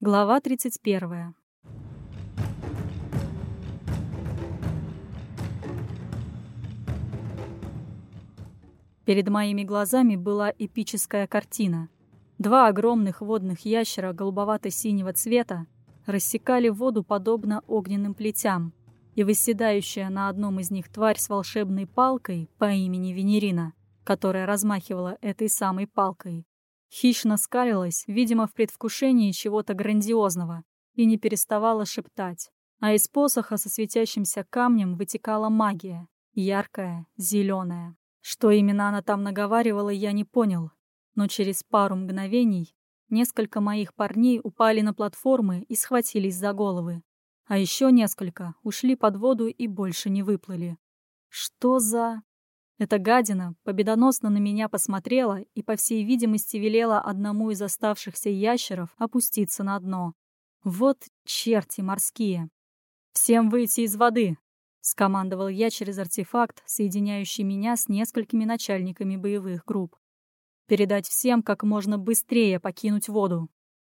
Глава 31. Перед моими глазами была эпическая картина. Два огромных водных ящера голубовато-синего цвета рассекали воду подобно огненным плетям, и восседающая на одном из них тварь с волшебной палкой по имени Венерина, которая размахивала этой самой палкой, Хищно скалилась, видимо, в предвкушении чего-то грандиозного, и не переставала шептать. А из посоха со светящимся камнем вытекала магия, яркая, зеленая. Что именно она там наговаривала, я не понял. Но через пару мгновений несколько моих парней упали на платформы и схватились за головы. А еще несколько ушли под воду и больше не выплыли. Что за... Эта гадина победоносно на меня посмотрела и, по всей видимости, велела одному из оставшихся ящеров опуститься на дно. Вот черти морские. «Всем выйти из воды!» — скомандовал я через артефакт, соединяющий меня с несколькими начальниками боевых групп. Передать всем как можно быстрее покинуть воду.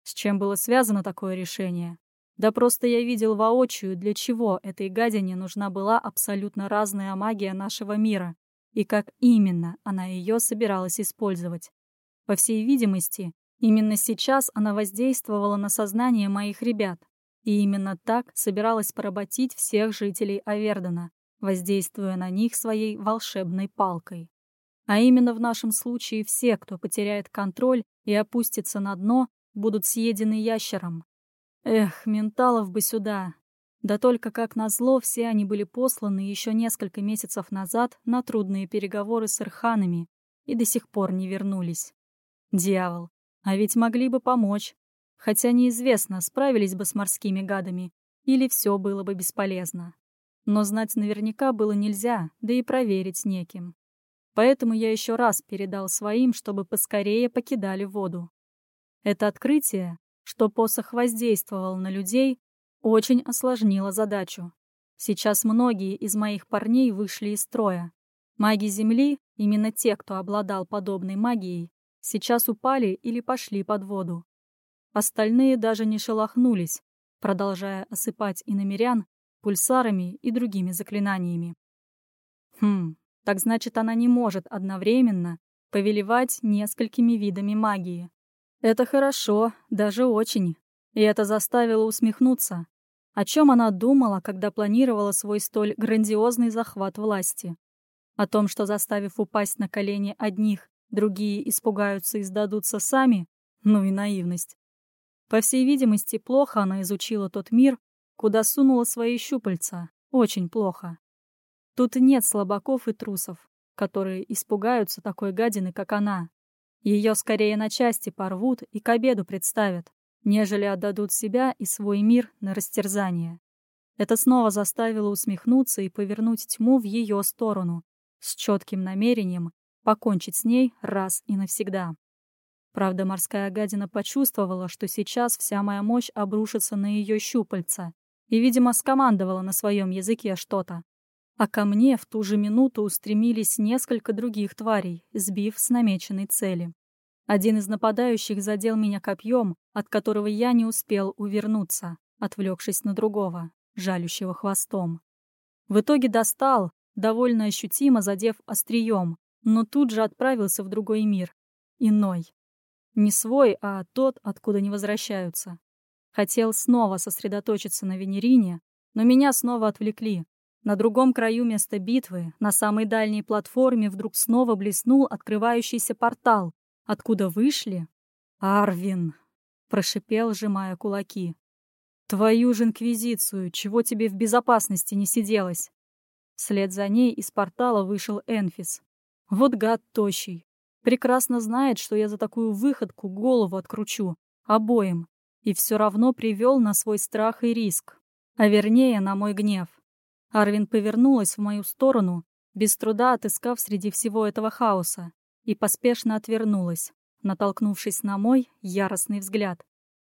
С чем было связано такое решение? Да просто я видел воочию, для чего этой гадине нужна была абсолютно разная магия нашего мира и как именно она ее собиралась использовать. По всей видимости, именно сейчас она воздействовала на сознание моих ребят, и именно так собиралась поработить всех жителей Авердена, воздействуя на них своей волшебной палкой. А именно в нашем случае все, кто потеряет контроль и опустится на дно, будут съедены ящером. Эх, менталов бы сюда, да только, как назло, все они были посланы еще несколько месяцев назад на трудные переговоры с ирханами и до сих пор не вернулись. Дьявол, а ведь могли бы помочь. Хотя неизвестно, справились бы с морскими гадами или все было бы бесполезно. Но знать наверняка было нельзя, да и проверить неким. Поэтому я еще раз передал своим, чтобы поскорее покидали воду. Это открытие, что посох воздействовал на людей, очень осложнило задачу. Сейчас многие из моих парней вышли из строя. Маги Земли, именно те, кто обладал подобной магией, сейчас упали или пошли под воду. Остальные даже не шелохнулись, продолжая осыпать иномерян пульсарами и другими заклинаниями. Хм, так значит, она не может одновременно повелевать несколькими видами магии. Это хорошо, даже очень. И это заставило усмехнуться. О чем она думала, когда планировала свой столь грандиозный захват власти? О том, что заставив упасть на колени одних, другие испугаются и сдадутся сами? Ну и наивность. По всей видимости, плохо она изучила тот мир, куда сунула свои щупальца. Очень плохо. Тут нет слабаков и трусов, которые испугаются такой гадины, как она. Ее скорее на части порвут и к обеду представят нежели отдадут себя и свой мир на растерзание. Это снова заставило усмехнуться и повернуть тьму в ее сторону, с четким намерением покончить с ней раз и навсегда. Правда, морская гадина почувствовала, что сейчас вся моя мощь обрушится на ее щупальца, и, видимо, скомандовала на своем языке что-то. А ко мне в ту же минуту устремились несколько других тварей, сбив с намеченной цели. Один из нападающих задел меня копьем, от которого я не успел увернуться, отвлекшись на другого, жалющего хвостом. В итоге достал, довольно ощутимо задев острием, но тут же отправился в другой мир. Иной. Не свой, а тот, откуда не возвращаются. Хотел снова сосредоточиться на Венерине, но меня снова отвлекли. На другом краю места битвы, на самой дальней платформе, вдруг снова блеснул открывающийся портал, Откуда вышли? Арвин, прошипел, сжимая кулаки. Твою же инквизицию, чего тебе в безопасности не сиделось? Вслед за ней из портала вышел Энфис. Вот гад тощий. Прекрасно знает, что я за такую выходку голову откручу. Обоим. И все равно привел на свой страх и риск. А вернее, на мой гнев. Арвин повернулась в мою сторону, без труда отыскав среди всего этого хаоса и поспешно отвернулась, натолкнувшись на мой яростный взгляд.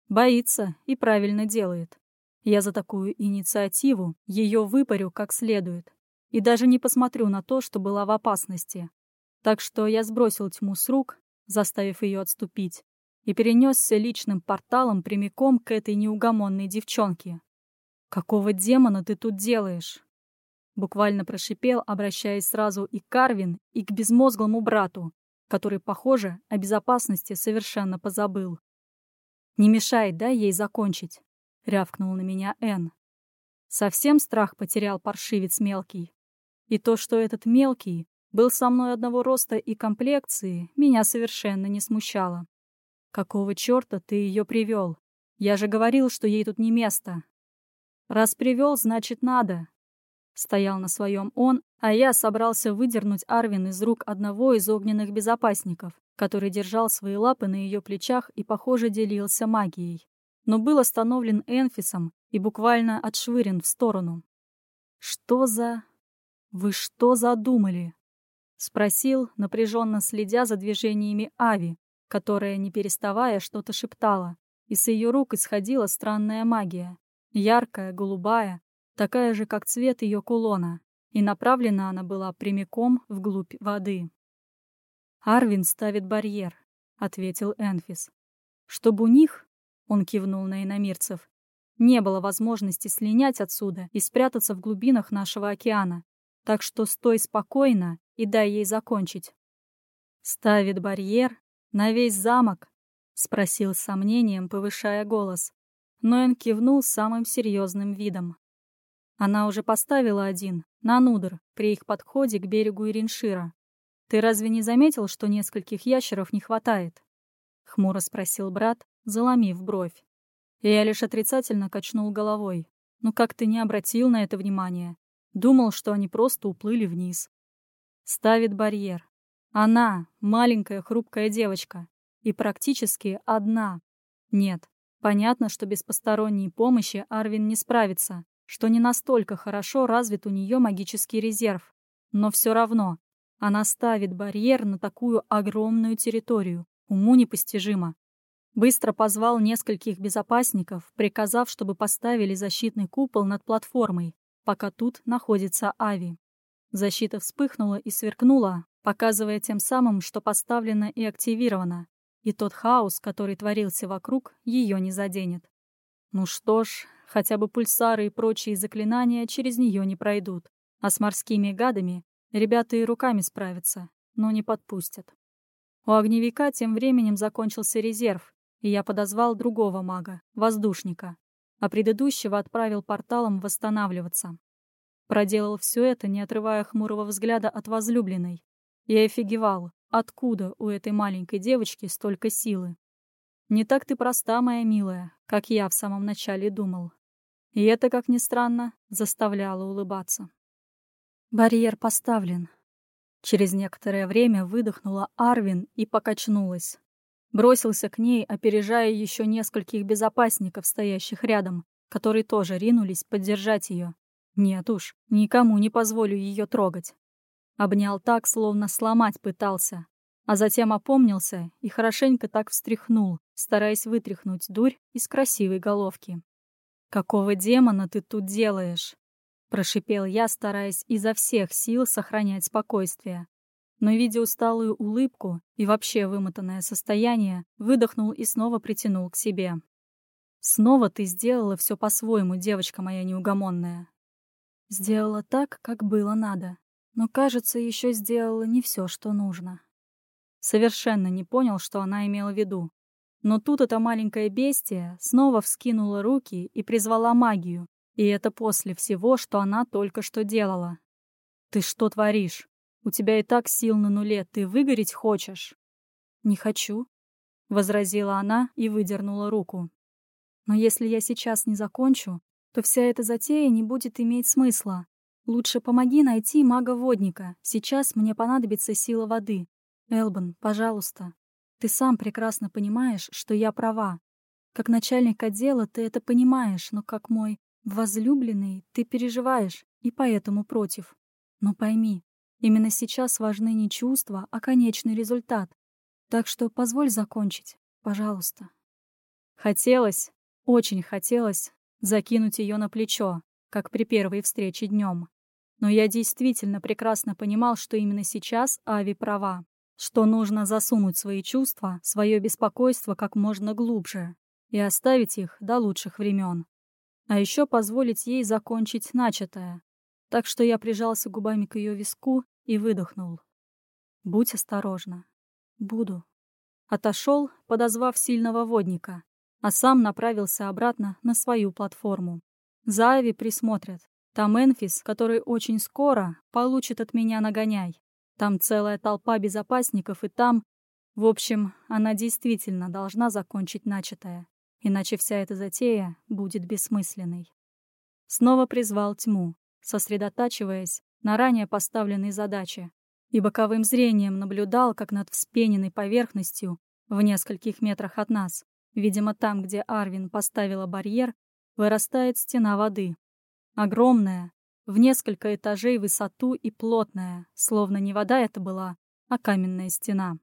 Боится и правильно делает. Я за такую инициативу ее выпарю как следует и даже не посмотрю на то, что была в опасности. Так что я сбросил тьму с рук, заставив ее отступить, и перенесся личным порталом прямиком к этой неугомонной девчонке. «Какого демона ты тут делаешь?» Буквально прошипел, обращаясь сразу и к Карвин, и к безмозглому брату, который, похоже, о безопасности совершенно позабыл. «Не мешай, дай ей закончить», — рявкнул на меня Энн. Совсем страх потерял паршивец мелкий. И то, что этот мелкий был со мной одного роста и комплекции, меня совершенно не смущало. «Какого черта ты ее привел? Я же говорил, что ей тут не место». «Раз привел, значит, надо», Стоял на своем он, а я собрался выдернуть Арвин из рук одного из огненных безопасников, который держал свои лапы на ее плечах и, похоже, делился магией. Но был остановлен Энфисом и буквально отшвырен в сторону. «Что за... Вы что задумали?» — спросил, напряженно следя за движениями Ави, которая, не переставая, что-то шептала, и с ее рук исходила странная магия. Яркая, голубая, такая же, как цвет ее кулона, и направлена она была прямиком вглубь воды. «Арвин ставит барьер», — ответил Энфис. «Чтобы у них», — он кивнул на иномирцев, «не было возможности слинять отсюда и спрятаться в глубинах нашего океана, так что стой спокойно и дай ей закончить». «Ставит барьер на весь замок?» — спросил с сомнением, повышая голос. Но Эн кивнул самым серьезным видом. Она уже поставила один, на Нудр, при их подходе к берегу Ириншира. «Ты разве не заметил, что нескольких ящеров не хватает?» — хмуро спросил брат, заломив бровь. Я лишь отрицательно качнул головой. «Ну как ты не обратил на это внимания? Думал, что они просто уплыли вниз». Ставит барьер. Она — маленькая хрупкая девочка. И практически одна. Нет, понятно, что без посторонней помощи Арвин не справится что не настолько хорошо развит у нее магический резерв. Но все равно она ставит барьер на такую огромную территорию. Уму непостижимо. Быстро позвал нескольких безопасников, приказав, чтобы поставили защитный купол над платформой, пока тут находится Ави. Защита вспыхнула и сверкнула, показывая тем самым, что поставлена и активирована, и тот хаос, который творился вокруг, ее не заденет. Ну что ж, хотя бы пульсары и прочие заклинания через нее не пройдут. А с морскими гадами ребята и руками справятся, но не подпустят. У огневика тем временем закончился резерв, и я подозвал другого мага, воздушника, а предыдущего отправил порталом восстанавливаться. Проделал все это, не отрывая хмурого взгляда от возлюбленной. Я офигевал, откуда у этой маленькой девочки столько силы. Не так ты проста, моя милая, как я в самом начале думал. И это, как ни странно, заставляло улыбаться. Барьер поставлен. Через некоторое время выдохнула Арвин и покачнулась. Бросился к ней, опережая еще нескольких безопасников, стоящих рядом, которые тоже ринулись поддержать ее. Нет уж, никому не позволю ее трогать. Обнял так, словно сломать пытался, а затем опомнился и хорошенько так встряхнул, стараясь вытряхнуть дурь из красивой головки. «Какого демона ты тут делаешь?» — прошипел я, стараясь изо всех сил сохранять спокойствие. Но, видя усталую улыбку и вообще вымотанное состояние, выдохнул и снова притянул к себе. «Снова ты сделала все по-своему, девочка моя неугомонная». Сделала так, как было надо, но, кажется, еще сделала не все, что нужно. Совершенно не понял, что она имела в виду. Но тут эта маленькая бестия снова вскинула руки и призвала магию. И это после всего, что она только что делала. «Ты что творишь? У тебя и так сил на нуле, ты выгореть хочешь?» «Не хочу», — возразила она и выдернула руку. «Но если я сейчас не закончу, то вся эта затея не будет иметь смысла. Лучше помоги найти мага-водника. Сейчас мне понадобится сила воды. Элбан, пожалуйста. Ты сам прекрасно понимаешь, что я права. Как начальник отдела ты это понимаешь, но как мой возлюбленный ты переживаешь и поэтому против. Но пойми, именно сейчас важны не чувства, а конечный результат. Так что позволь закончить, пожалуйста. Хотелось, очень хотелось закинуть ее на плечо, как при первой встрече днем. Но я действительно прекрасно понимал, что именно сейчас Ави права. Что нужно засунуть свои чувства, свое беспокойство как можно глубже и оставить их до лучших времен. А еще позволить ей закончить начатое. Так что я прижался губами к ее виску и выдохнул. «Будь осторожна». «Буду». Отошел, подозвав сильного водника, а сам направился обратно на свою платформу. За Ави присмотрят. Там Энфис, который очень скоро получит от меня нагоняй. Там целая толпа безопасников, и там... В общем, она действительно должна закончить начатое, иначе вся эта затея будет бессмысленной. Снова призвал тьму, сосредотачиваясь на ранее поставленной задаче, и боковым зрением наблюдал, как над вспененной поверхностью в нескольких метрах от нас, видимо, там, где Арвин поставила барьер, вырастает стена воды. Огромная, в несколько этажей высоту и плотная, словно не вода это была, а каменная стена.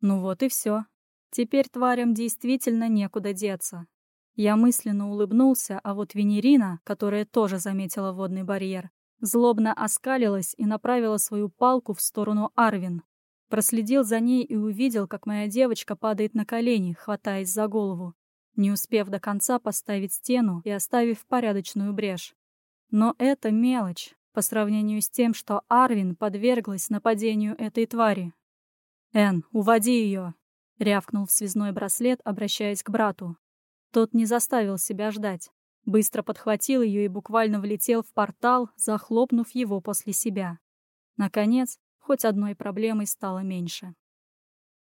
Ну вот и все. Теперь тварям действительно некуда деться. Я мысленно улыбнулся, а вот Венерина, которая тоже заметила водный барьер, злобно оскалилась и направила свою палку в сторону Арвин. Проследил за ней и увидел, как моя девочка падает на колени, хватаясь за голову, не успев до конца поставить стену и оставив порядочную брешь. Но это мелочь по сравнению с тем, что Арвин подверглась нападению этой твари. «Эн, уводи ее!» — рявкнул в связной браслет, обращаясь к брату. Тот не заставил себя ждать. Быстро подхватил ее и буквально влетел в портал, захлопнув его после себя. Наконец, хоть одной проблемой стало меньше.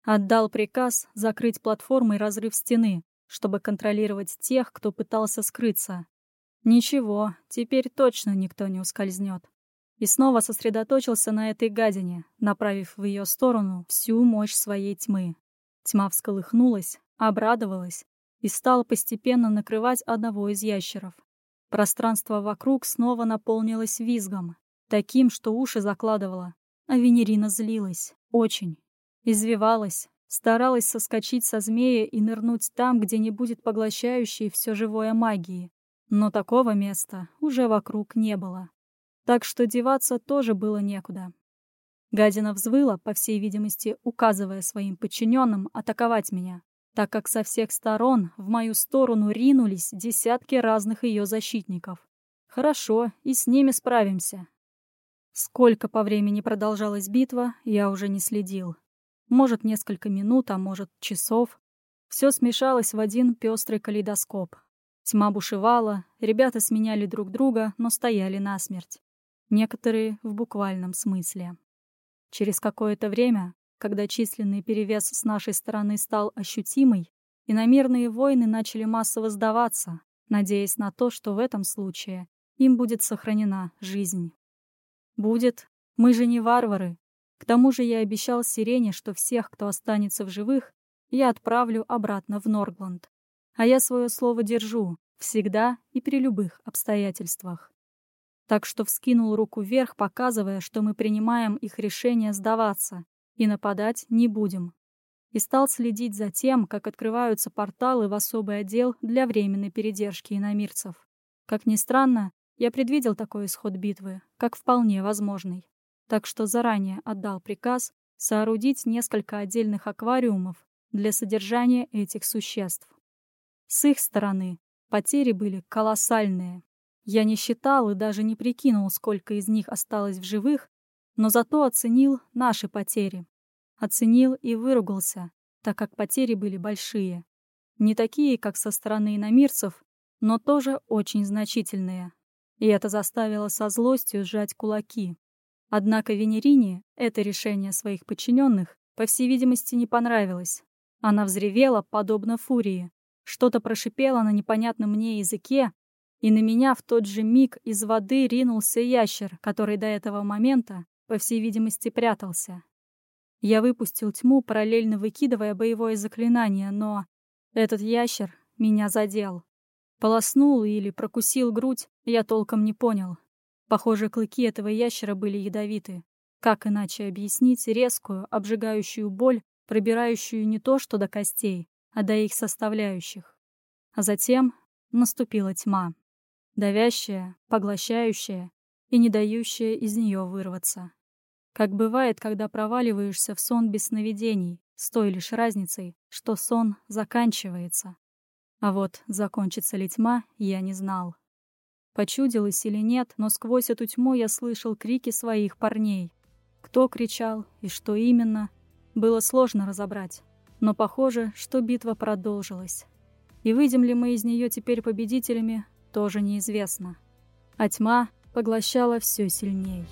Отдал приказ закрыть платформой разрыв стены, чтобы контролировать тех, кто пытался скрыться, Ничего, теперь точно никто не ускользнет. И снова сосредоточился на этой гадине, направив в ее сторону всю мощь своей тьмы. Тьма всколыхнулась, обрадовалась и стала постепенно накрывать одного из ящеров. Пространство вокруг снова наполнилось визгом, таким, что уши закладывало, а Венерина злилась, очень. Извивалась, старалась соскочить со змея и нырнуть там, где не будет поглощающей все живое магии, но такого места уже вокруг не было. Так что деваться тоже было некуда. Гадина взвыла, по всей видимости, указывая своим подчиненным атаковать меня, так как со всех сторон в мою сторону ринулись десятки разных ее защитников. Хорошо, и с ними справимся. Сколько по времени продолжалась битва, я уже не следил. Может, несколько минут, а может, часов. Все смешалось в один пестрый калейдоскоп, Тьма бушевала, ребята сменяли друг друга, но стояли насмерть. Некоторые в буквальном смысле. Через какое-то время, когда численный перевес с нашей стороны стал ощутимый, иномерные воины начали массово сдаваться, надеясь на то, что в этом случае им будет сохранена жизнь. Будет. Мы же не варвары. К тому же я обещал Сирене, что всех, кто останется в живых, я отправлю обратно в Норгланд. А я свое слово держу, всегда и при любых обстоятельствах. Так что вскинул руку вверх, показывая, что мы принимаем их решение сдаваться и нападать не будем. И стал следить за тем, как открываются порталы в особый отдел для временной передержки иномирцев. Как ни странно, я предвидел такой исход битвы, как вполне возможный. Так что заранее отдал приказ соорудить несколько отдельных аквариумов для содержания этих существ. С их стороны потери были колоссальные. Я не считал и даже не прикинул, сколько из них осталось в живых, но зато оценил наши потери. Оценил и выругался, так как потери были большие. Не такие, как со стороны иномирцев, но тоже очень значительные. И это заставило со злостью сжать кулаки. Однако Венерине это решение своих подчиненных, по всей видимости, не понравилось. Она взревела, подобно фурии, что-то прошипело на непонятном мне языке, и на меня в тот же миг из воды ринулся ящер, который до этого момента, по всей видимости, прятался. Я выпустил тьму, параллельно выкидывая боевое заклинание, но этот ящер меня задел. Полоснул или прокусил грудь, я толком не понял. Похоже, клыки этого ящера были ядовиты. Как иначе объяснить резкую, обжигающую боль, пробирающую не то что до костей, а до их составляющих. А затем наступила тьма, давящая, поглощающая и не дающая из нее вырваться. Как бывает, когда проваливаешься в сон без сновидений, с той лишь разницей, что сон заканчивается. А вот закончится ли тьма, я не знал. Почудилось или нет, но сквозь эту тьму я слышал крики своих парней. Кто кричал и что именно, было сложно разобрать. Но похоже, что битва продолжилась. И выйдем ли мы из нее теперь победителями, тоже неизвестно. А тьма поглощала все сильней.